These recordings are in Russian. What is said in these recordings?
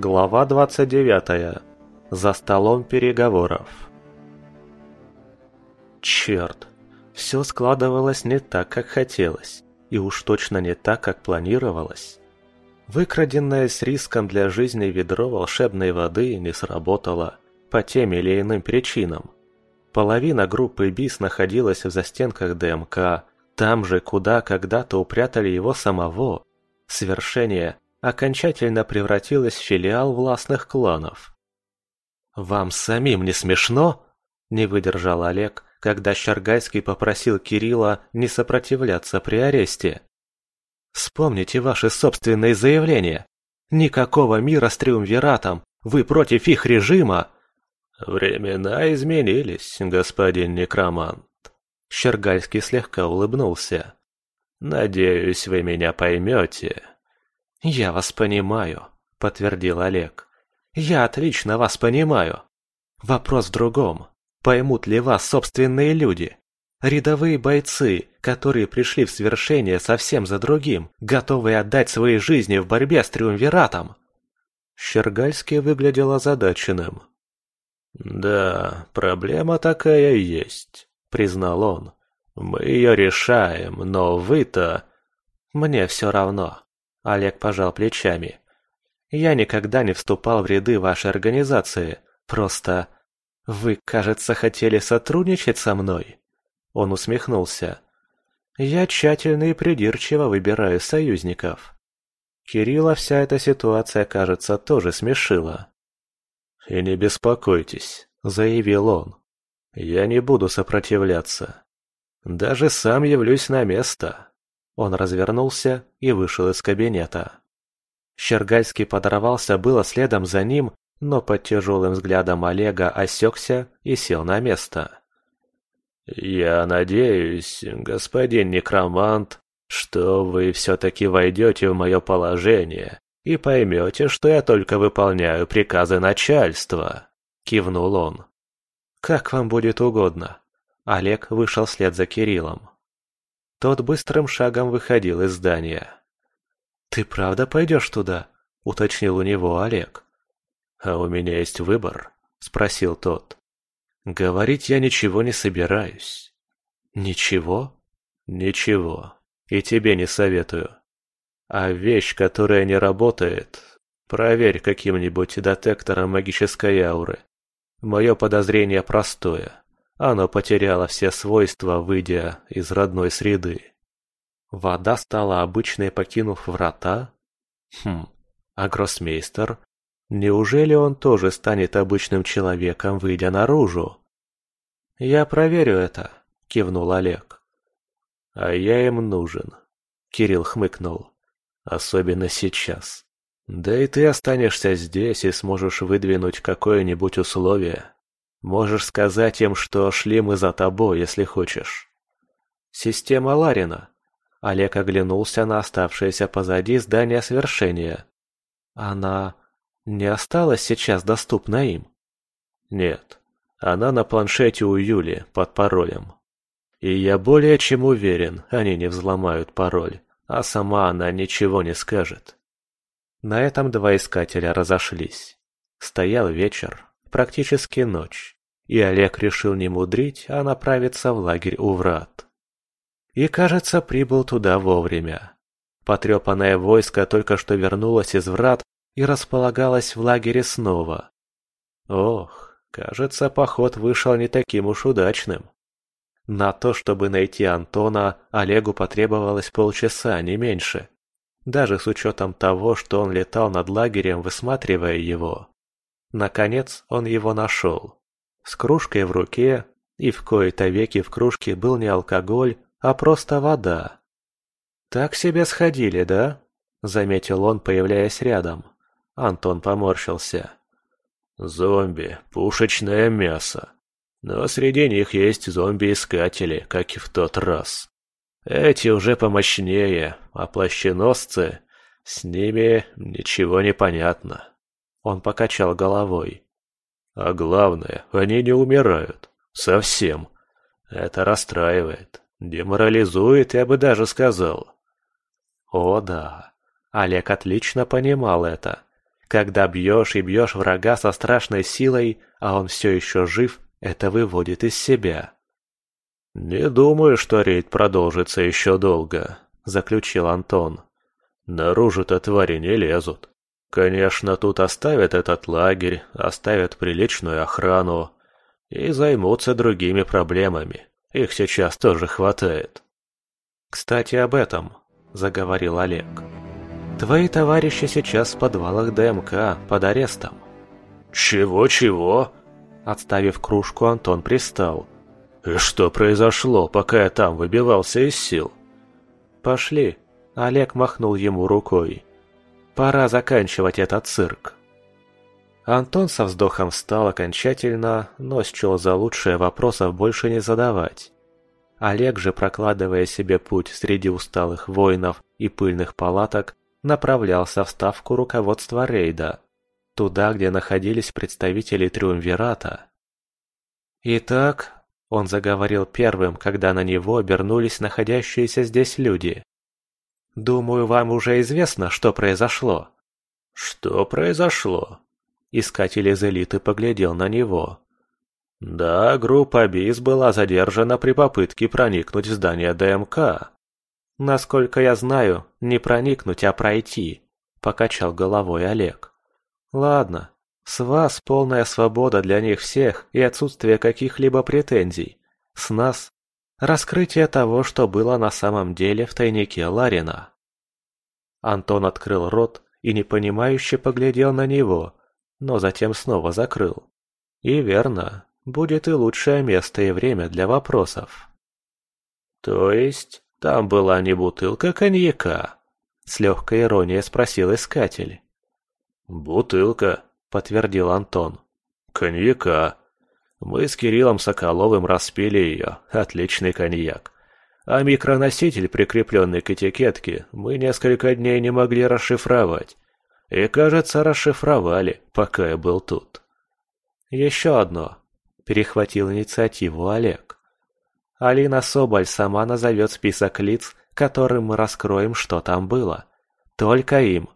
Глава 29. За столом переговоров. Черт, все складывалось не так, как хотелось, и уж точно не так, как планировалось. Выкраденное с риском для жизни ведро волшебной воды не сработало по тем или иным причинам. Половина группы БИС находилась в застенках ДМК, там же, куда когда-то упрятали его самого. Свершение окончательно превратилось в филиал властных кланов. «Вам самим не смешно?» – не выдержал Олег, когда Щаргайский попросил Кирилла не сопротивляться при аресте. «Вспомните ваши собственные заявления. Никакого мира с Триумвиратом, вы против их режима!» «Времена изменились, господин некромант». Щергальский слегка улыбнулся. «Надеюсь, вы меня поймете». «Я вас понимаю», — подтвердил Олег. «Я отлично вас понимаю. Вопрос в другом. Поймут ли вас собственные люди? Рядовые бойцы, которые пришли в свершение совсем за другим, готовые отдать свои жизни в борьбе с Триумвиратом?» Щергальский выглядел озадаченным. «Да, проблема такая есть», — признал он. «Мы ее решаем, но вы-то...» «Мне все равно», — Олег пожал плечами. «Я никогда не вступал в ряды вашей организации. Просто... Вы, кажется, хотели сотрудничать со мной?» Он усмехнулся. «Я тщательно и придирчиво выбираю союзников». Кирилла вся эта ситуация, кажется, тоже смешила. «И не беспокойтесь», — заявил он. «Я не буду сопротивляться. Даже сам явлюсь на место». Он развернулся и вышел из кабинета. Щергальский подорвался было следом за ним, но под тяжелым взглядом Олега осекся и сел на место. «Я надеюсь, господин некромант, что вы все-таки войдете в мое положение и поймете, что я только выполняю приказы начальства», — кивнул он. «Как вам будет угодно». Олег вышел вслед за Кириллом. Тот быстрым шагом выходил из здания. «Ты правда пойдешь туда?» — уточнил у него Олег. «А у меня есть выбор?» — спросил тот. «Говорить я ничего не собираюсь». «Ничего?» «Ничего. И тебе не советую. А вещь, которая не работает, проверь каким-нибудь детектором магической ауры. Мое подозрение простое. Оно потеряло все свойства, выйдя из родной среды. Вода стала обычной, покинув врата? Хм, а гроссмейстер? Неужели он тоже станет обычным человеком, выйдя наружу? «Я проверю это», — кивнул Олег. «А я им нужен», — Кирилл хмыкнул. «Особенно сейчас. Да и ты останешься здесь и сможешь выдвинуть какое-нибудь условие. Можешь сказать им, что шли мы за тобой, если хочешь». «Система Ларина», Олег оглянулся на оставшееся позади здание свершения. Она не осталась сейчас доступна им? Нет, она на планшете у Юли под паролем. И я более чем уверен, они не взломают пароль, а сама она ничего не скажет. На этом два искателя разошлись. Стоял вечер, практически ночь, и Олег решил не мудрить, а направиться в лагерь у врат. И, кажется, прибыл туда вовремя. Потрепанное войско только что вернулось из врат и располагалось в лагере снова. Ох, кажется, поход вышел не таким уж удачным. На то, чтобы найти Антона, Олегу потребовалось полчаса, не меньше. Даже с учетом того, что он летал над лагерем, высматривая его. Наконец он его нашел. С кружкой в руке, и в кои-то веки в кружке был не алкоголь, а просто вода. «Так себе сходили, да?» — заметил он, появляясь рядом. Антон поморщился. «Зомби, пушечное мясо. Но среди них есть зомби-искатели, как и в тот раз. Эти уже помощнее, а плащеносцы... С ними ничего не понятно». Он покачал головой. «А главное, они не умирают. Совсем. Это расстраивает. Деморализует, я бы даже сказал. О да, Олег отлично понимал это. Когда бьешь и бьешь врага со страшной силой, а он все еще жив, это выводит из себя. «Не думаю, что рейд продолжится еще долго», — заключил Антон. «Наружу-то твари не лезут. Конечно, тут оставят этот лагерь, оставят приличную охрану и займутся другими проблемами. Их сейчас тоже хватает». «Кстати, об этом», — заговорил Олег. «Твои товарищи сейчас в подвалах ДМК под арестом». «Чего-чего?» Отставив кружку, Антон пристал. «И что произошло, пока я там выбивался из сил?» «Пошли», — Олег махнул ему рукой. «Пора заканчивать этот цирк». Антон со вздохом встал окончательно, но счел за лучшее вопросов больше не задавать. Олег же, прокладывая себе путь среди усталых воинов и пыльных палаток, направлялся в ставку руководства рейда, туда, где находились представители Триумвирата. «Итак», — он заговорил первым, когда на него обернулись находящиеся здесь люди. «Думаю, вам уже известно, что произошло». «Что произошло?» Искатель из элиты поглядел на него. Да, группа БИС была задержана при попытке проникнуть в здание ДМК. Насколько я знаю, не проникнуть, а пройти, покачал головой Олег. Ладно, с вас полная свобода для них всех и отсутствие каких-либо претензий. С нас раскрытие того, что было на самом деле в тайнике Ларина. Антон открыл рот и непонимающе поглядел на него, но затем снова закрыл. И верно, будет и лучшее место и время для вопросов. То есть, там была не бутылка коньяка? С легкой иронией спросил искатель. «Бутылка», — подтвердил Антон. «Коньяка. Мы с Кириллом Соколовым распили ее. Отличный коньяк. А микроноситель, прикрепленный к этикетке, мы несколько дней не могли расшифровать. И, кажется, расшифровали, пока я был тут». «Еще одно», перехватил инициативу Олег. Алина Соболь сама назовет список лиц, которым мы раскроем, что там было. Только им.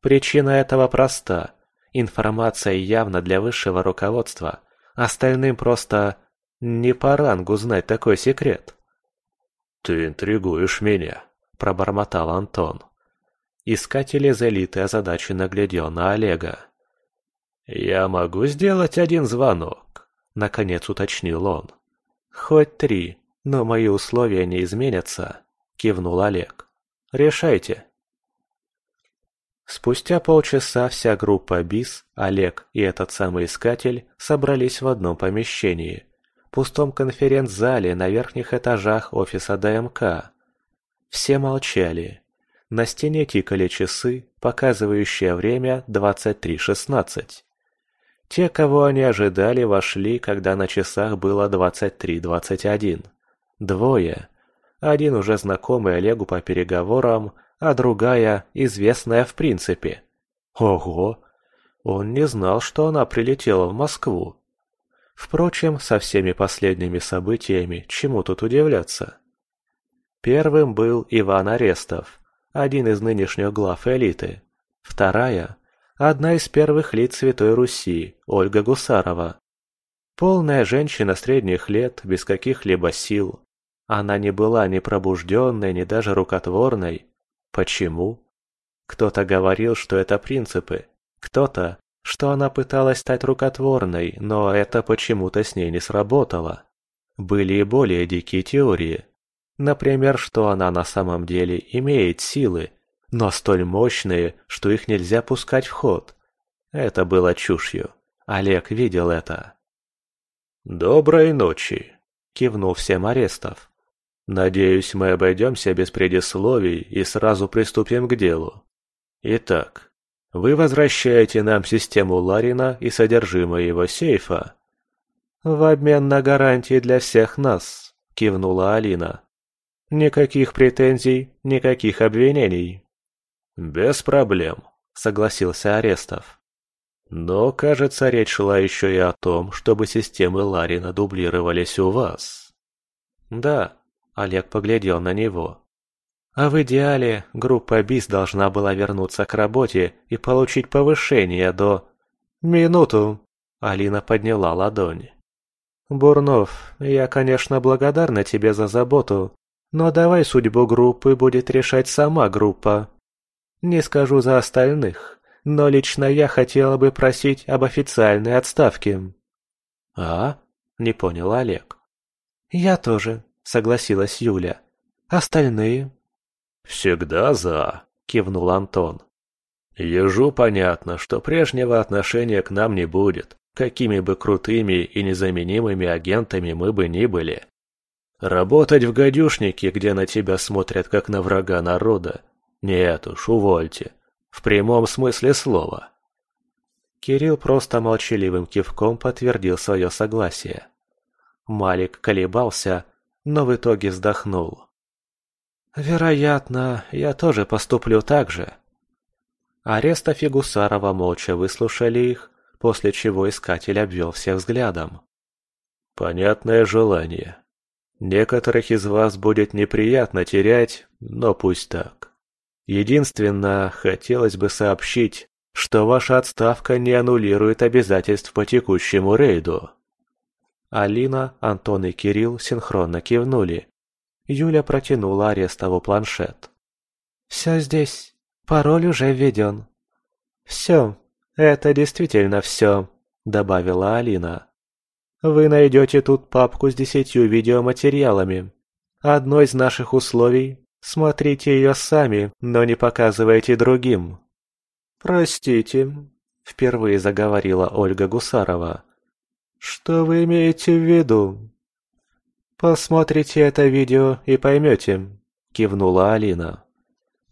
Причина этого проста. Информация явно для высшего руководства. Остальным просто не по рангу знать такой секрет. «Ты интригуешь меня», – пробормотал Антон. Искатель из элиты озадаченно глядел на Олега. «Я могу сделать один звонок?» Наконец уточнил он. «Хоть три, но мои условия не изменятся», – кивнул Олег. «Решайте». Спустя полчаса вся группа БИС, Олег и этот самый искатель собрались в одном помещении, пустом конференц-зале на верхних этажах офиса ДМК. Все молчали. На стене тикали часы, показывающие время 23.16. Те, кого они ожидали, вошли, когда на часах было 23.21. Двое. Один уже знакомый Олегу по переговорам, а другая известная в принципе. Ого! Он не знал, что она прилетела в Москву. Впрочем, со всеми последними событиями чему тут удивляться? Первым был Иван Арестов, один из нынешних глав элиты. Вторая одна из первых лиц Святой Руси, Ольга Гусарова. Полная женщина средних лет, без каких-либо сил. Она не была ни пробужденной, ни даже рукотворной. Почему? Кто-то говорил, что это принципы. Кто-то, что она пыталась стать рукотворной, но это почему-то с ней не сработало. Были и более дикие теории. Например, что она на самом деле имеет силы, но столь мощные, что их нельзя пускать в ход. Это было чушью. Олег видел это. «Доброй ночи», — кивнул всем Арестов. «Надеюсь, мы обойдемся без предисловий и сразу приступим к делу. Итак, вы возвращаете нам систему Ларина и содержимое его сейфа?» «В обмен на гарантии для всех нас», — кивнула Алина. «Никаких претензий, никаких обвинений». «Без проблем», — согласился Арестов. «Но, кажется, речь шла еще и о том, чтобы системы Ларина дублировались у вас». «Да», — Олег поглядел на него. А в идеале группа БИС должна была вернуться к работе и получить повышение до... Минуту! Алина подняла ладонь. «Бурнов, я, конечно, благодарна тебе за заботу, но давай судьбу группы будет решать сама группа. Не скажу за остальных, но лично я хотела бы просить об официальной отставке». «А?» – не понял Олег. «Я тоже», – согласилась Юля. «Остальные?» «Всегда за», – кивнул Антон. «Ежу понятно, что прежнего отношения к нам не будет, какими бы крутыми и незаменимыми агентами мы бы ни были. Работать в гадюшнике, где на тебя смотрят как на врага народа, нет уж, увольте. В прямом смысле слова». Кирилл просто молчаливым кивком подтвердил свое согласие. Малик колебался, но в итоге вздохнул. «Вероятно, я тоже поступлю так же». Арестов и молча выслушали их, после чего искатель обвел всех взглядом. «Понятное желание. Некоторых из вас будет неприятно терять, но пусть так. Единственное, хотелось бы сообщить, что ваша отставка не аннулирует обязательств по текущему рейду». Алина, Антон и Кирилл синхронно кивнули, Юля протянула Арестову планшет. «Все здесь. Пароль уже введен». «Все. Это действительно все», — добавила Алина. «Вы найдете тут папку с десятью видеоматериалами. Одно из наших условий — смотрите ее сами, но не показывайте другим». «Простите», — впервые заговорила Ольга Гусарова. «Что вы имеете в виду?» «Посмотрите это видео и поймете», – кивнула Алина.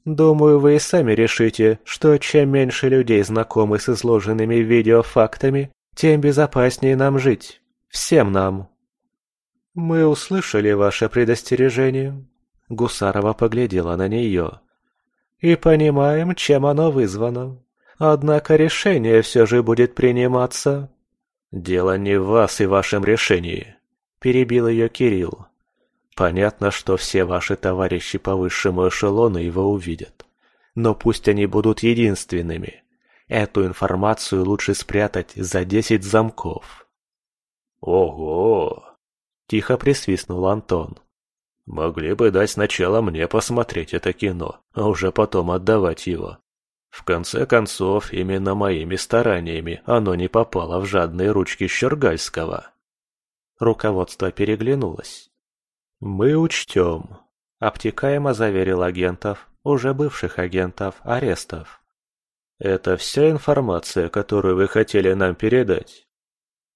«Думаю, вы и сами решите, что чем меньше людей знакомы с изложенными видео фактами, тем безопаснее нам жить. Всем нам». «Мы услышали ваше предостережение», – Гусарова поглядела на нее. «И понимаем, чем оно вызвано. Однако решение все же будет приниматься». «Дело не в вас и вашем решении», перебил ее Кирилл. Понятно, что все ваши товарищи по высшему эшелону его увидят. Но пусть они будут единственными. Эту информацию лучше спрятать за десять замков. Ого! Тихо присвистнул Антон. Могли бы дать сначала мне посмотреть это кино, а уже потом отдавать его. В конце концов, именно моими стараниями оно не попало в жадные ручки Щергальского. Руководство переглянулось. «Мы учтем», — обтекаемо заверил агентов, уже бывших агентов, арестов. «Это вся информация, которую вы хотели нам передать?»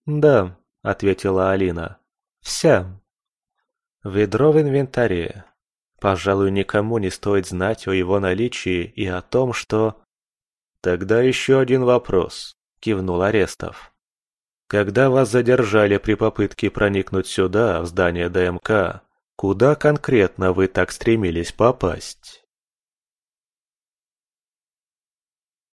«Да», — ответила Алина. «Вся». Ведро в инвентаре. Пожалуй, никому не стоит знать о его наличии и о том, что... «Тогда еще один вопрос», — кивнул Арестов. Когда вас задержали при попытке проникнуть сюда, в здание ДМК, куда конкретно вы так стремились попасть?